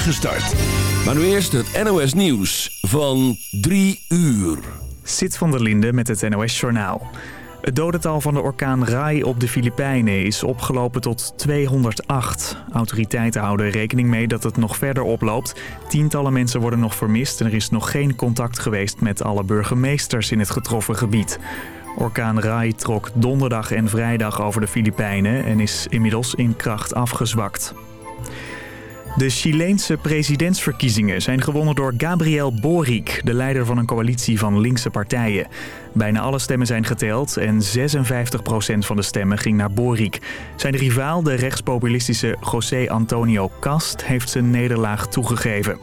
start. Maar nu eerst het NOS Nieuws van 3 uur. Sit van der Linde met het NOS Journaal. Het dodental van de orkaan Rai op de Filipijnen is opgelopen tot 208. Autoriteiten houden rekening mee dat het nog verder oploopt. Tientallen mensen worden nog vermist en er is nog geen contact geweest met alle burgemeesters in het getroffen gebied. Orkaan Rai trok donderdag en vrijdag over de Filipijnen en is inmiddels in kracht afgezwakt. De Chileense presidentsverkiezingen zijn gewonnen door Gabriel Boric, de leider van een coalitie van linkse partijen. Bijna alle stemmen zijn geteld en 56% van de stemmen ging naar Boric. Zijn rivaal, de rechtspopulistische José Antonio Cast, heeft zijn nederlaag toegegeven.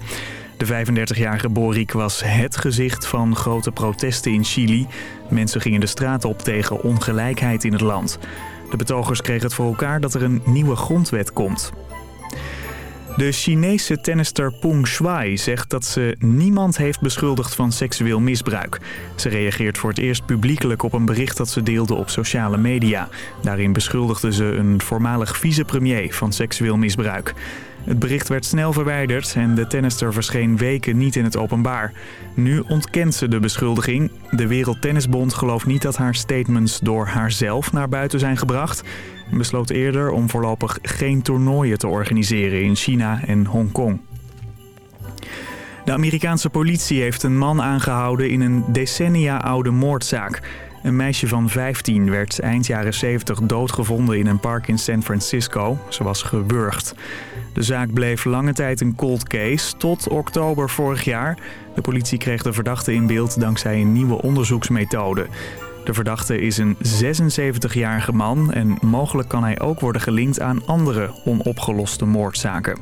De 35-jarige Boric was het gezicht van grote protesten in Chili. Mensen gingen de straat op tegen ongelijkheid in het land. De betogers kregen het voor elkaar dat er een nieuwe grondwet komt. De Chinese tennister Peng Shuai zegt dat ze niemand heeft beschuldigd van seksueel misbruik. Ze reageert voor het eerst publiekelijk op een bericht dat ze deelde op sociale media. Daarin beschuldigde ze een voormalig vicepremier van seksueel misbruik. Het bericht werd snel verwijderd en de tennister verscheen weken niet in het openbaar. Nu ontkent ze de beschuldiging. De Wereldtennisbond gelooft niet dat haar statements door haarzelf naar buiten zijn gebracht besloot eerder om voorlopig geen toernooien te organiseren in China en Hongkong. De Amerikaanse politie heeft een man aangehouden in een decennia oude moordzaak. Een meisje van 15 werd eind jaren 70 doodgevonden in een park in San Francisco. Ze was gewurgd. De zaak bleef lange tijd een cold case tot oktober vorig jaar. De politie kreeg de verdachte in beeld dankzij een nieuwe onderzoeksmethode. De verdachte is een 76-jarige man en mogelijk kan hij ook worden gelinkt aan andere onopgeloste moordzaken.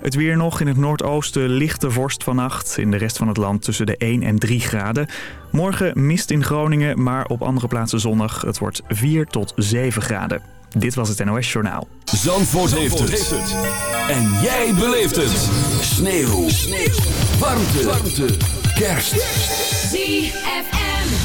Het weer nog in het noordoosten lichte vorst vannacht. In de rest van het land tussen de 1 en 3 graden. Morgen mist in Groningen, maar op andere plaatsen zonnig. Het wordt 4 tot 7 graden. Dit was het NOS Journaal. Zandvoort, heeft, het. En jij beleeft het. Sneeuw. Sneeuw. Warmte. Warmte. Kerst. ZFM.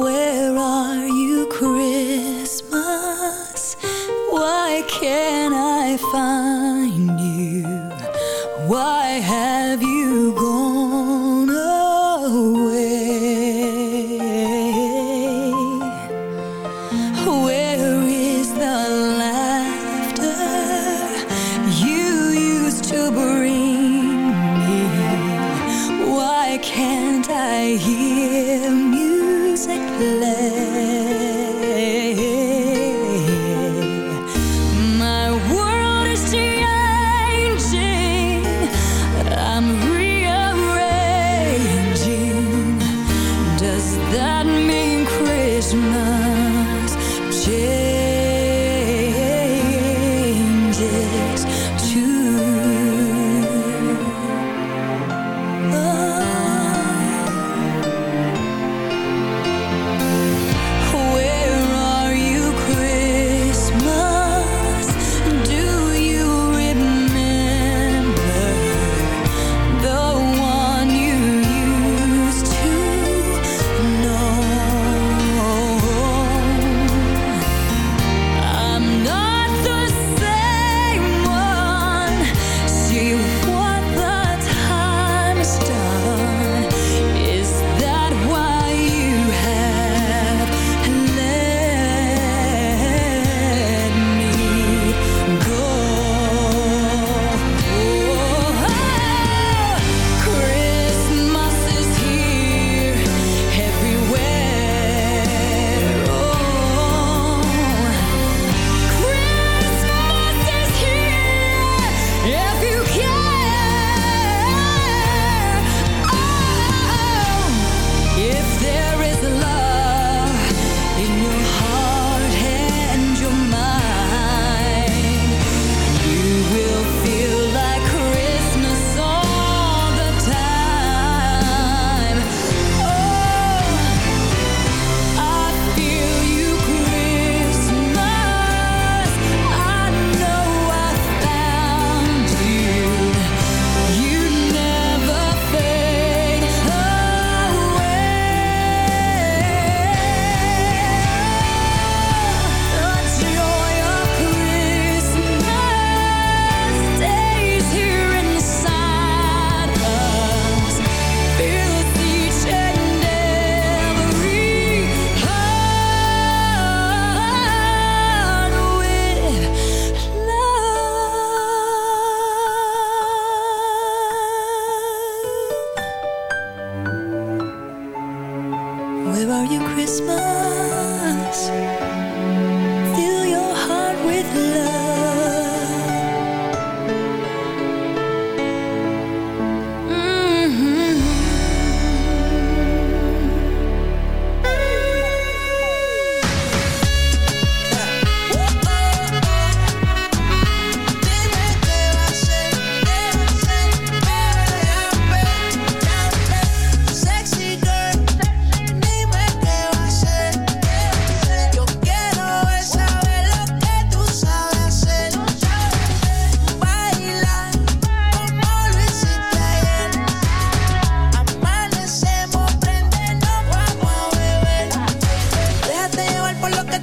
Where are you, Christmas? Why can't I find?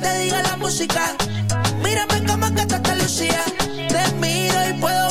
te diga la música. Mírame como que te lucía. Te miro y puedo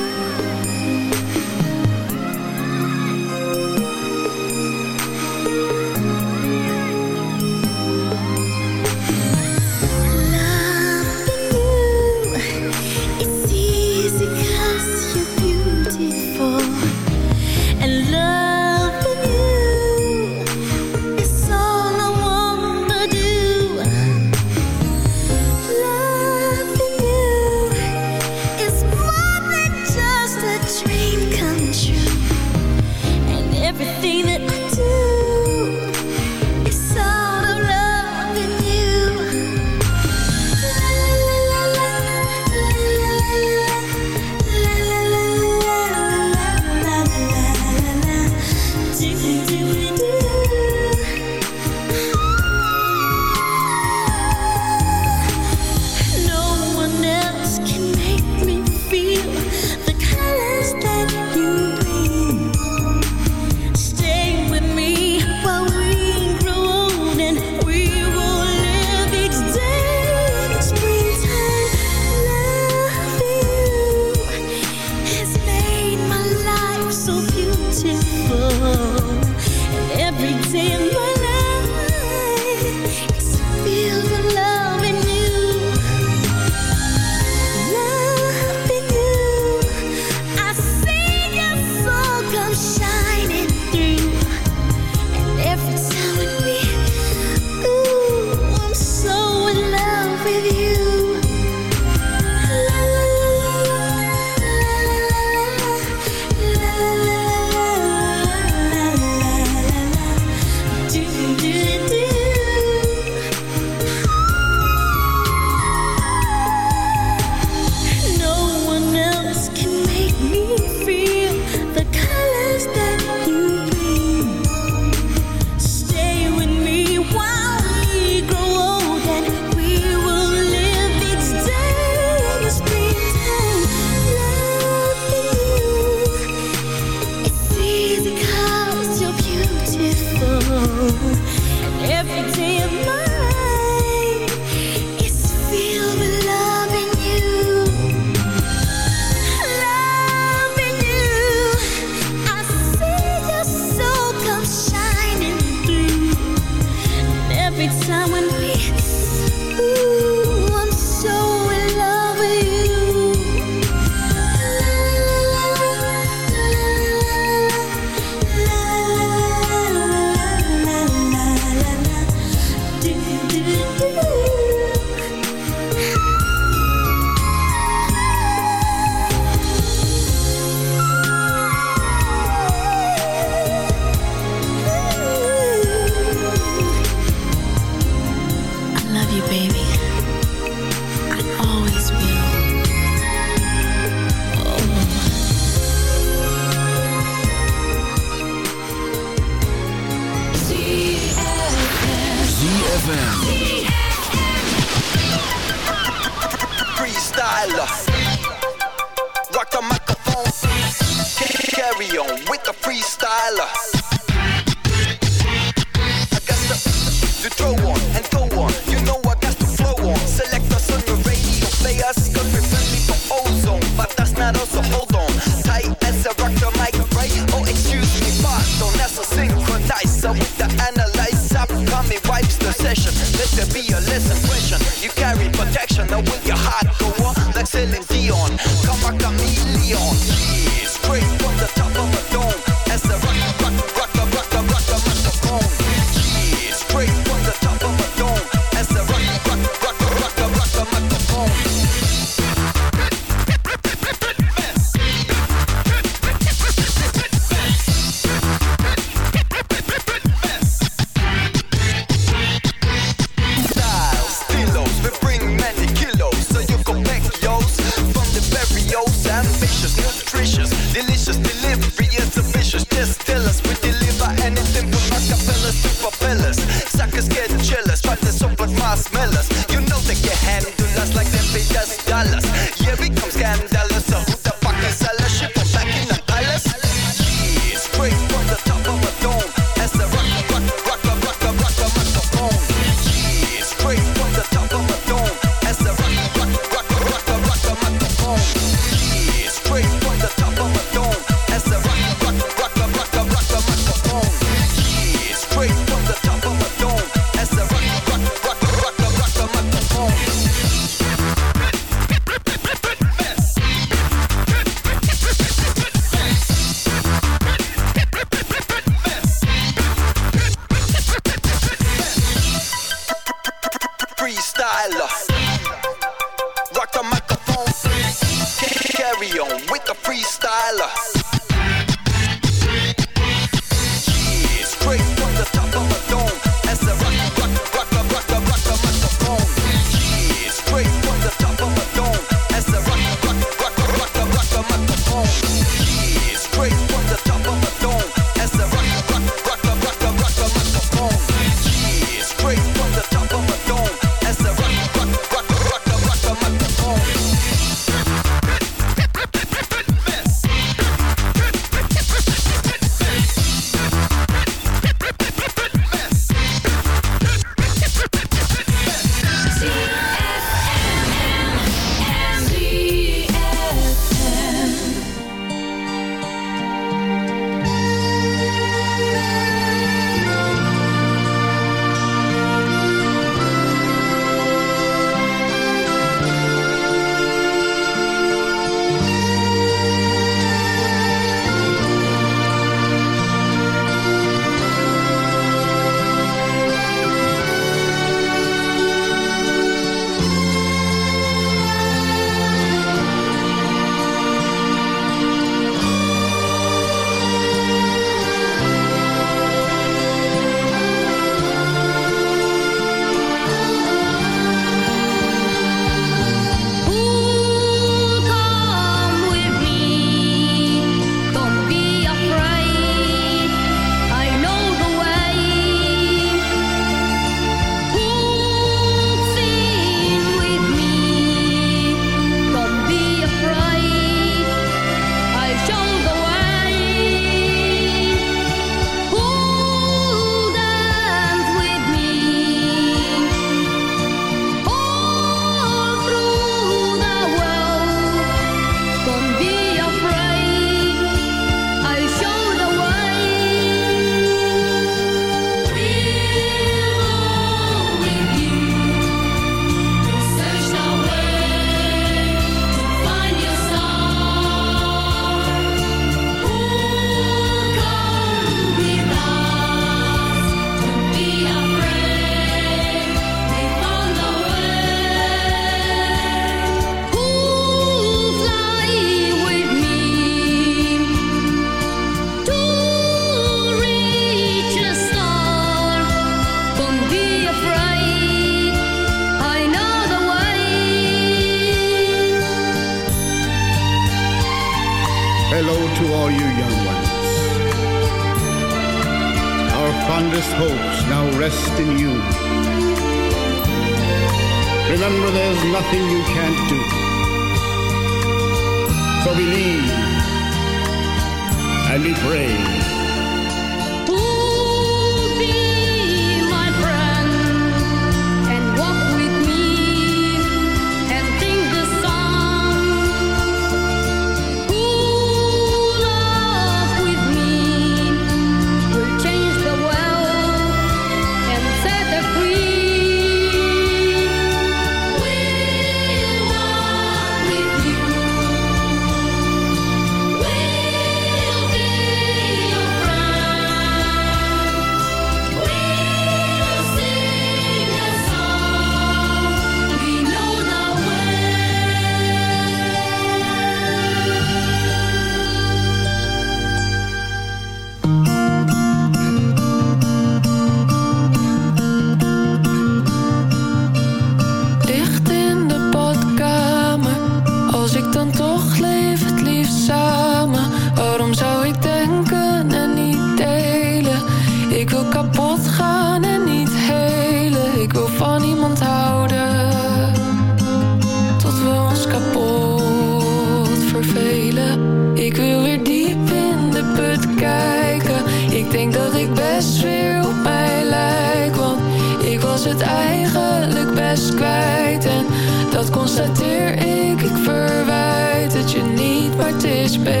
constateer ik, ik verwijt het je niet, maar het is beter.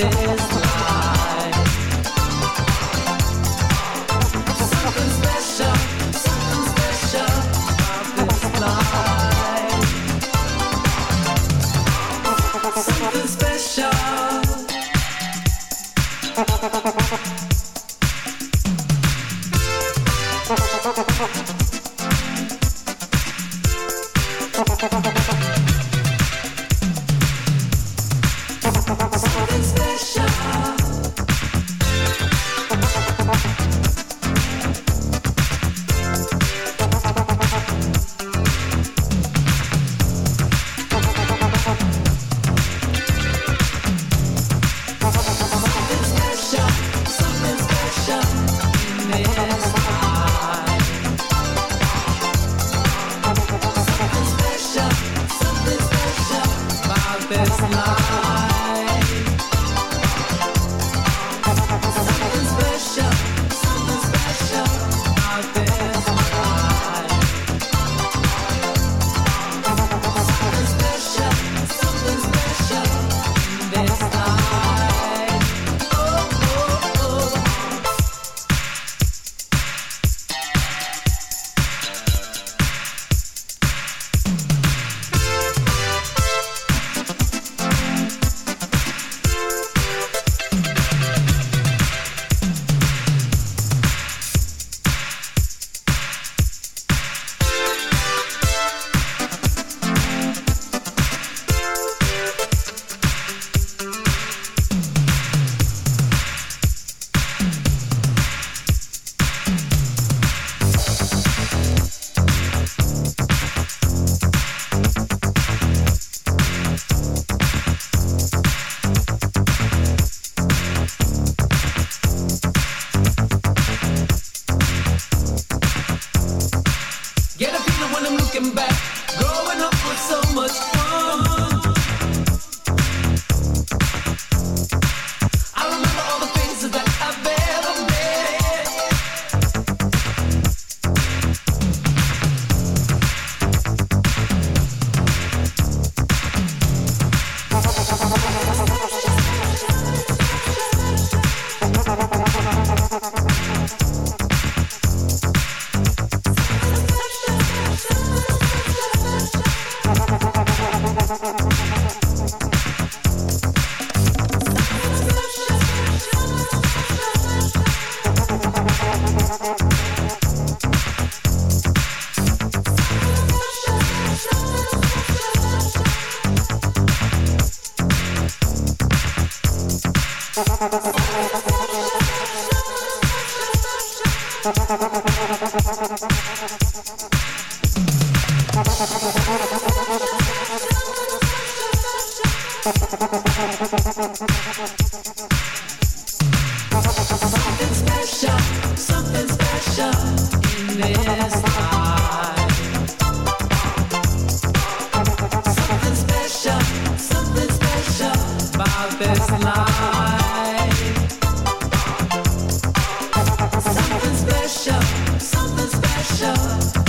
this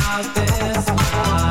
out this mind.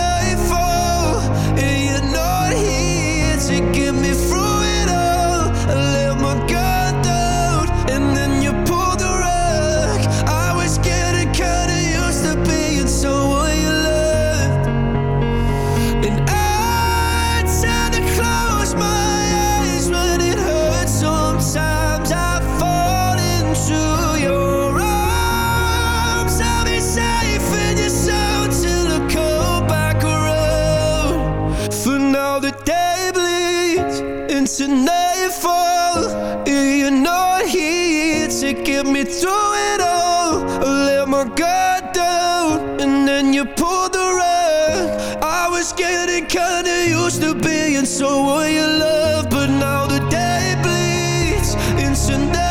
through it all. I let my guard down, and then you pulled the rug. I was getting kinda used to being someone you love, but now the day bleeds into nightfall,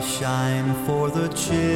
Shine for the children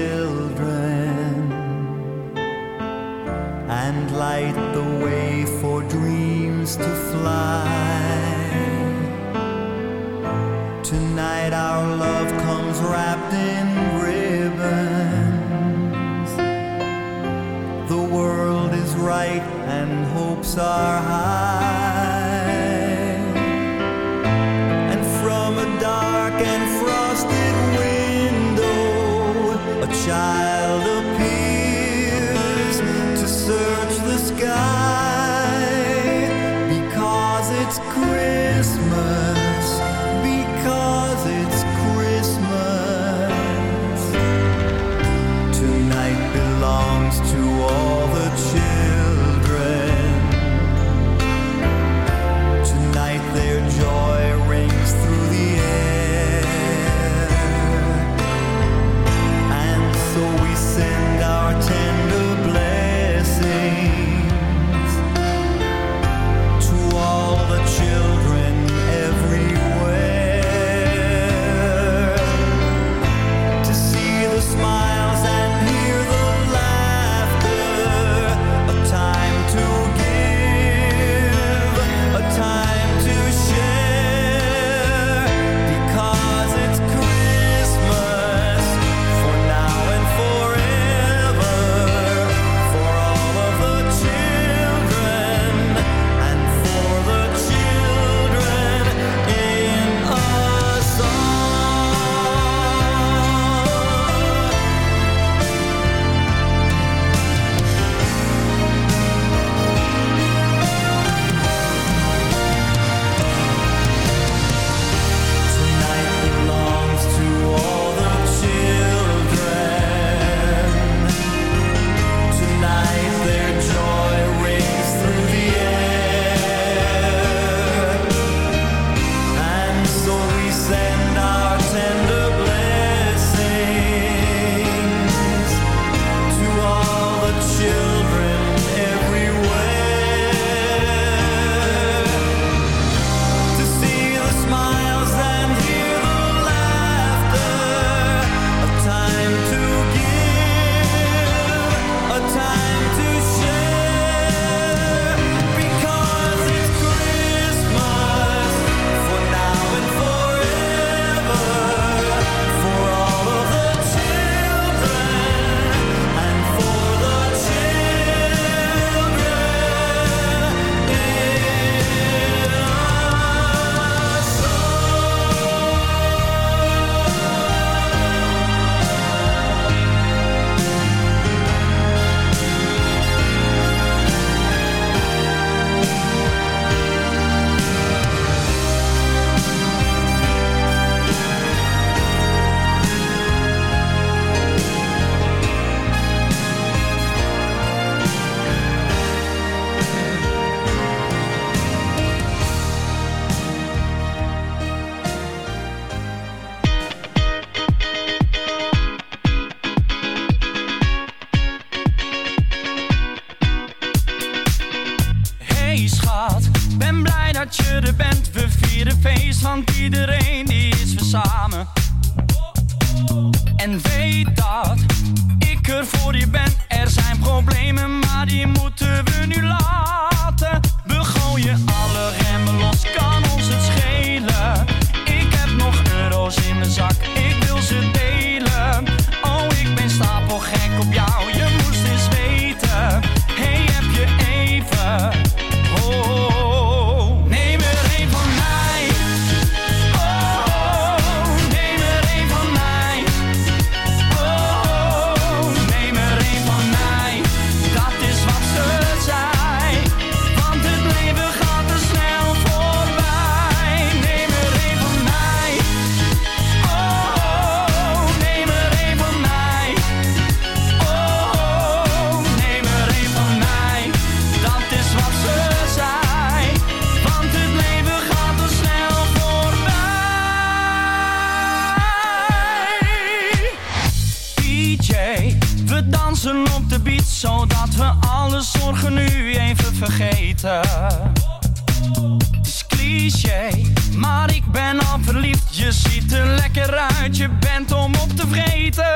Is cliché, maar ik ben al verliefd. Je ziet er lekker uit, je bent om op te vreten.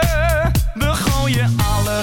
We gooien alle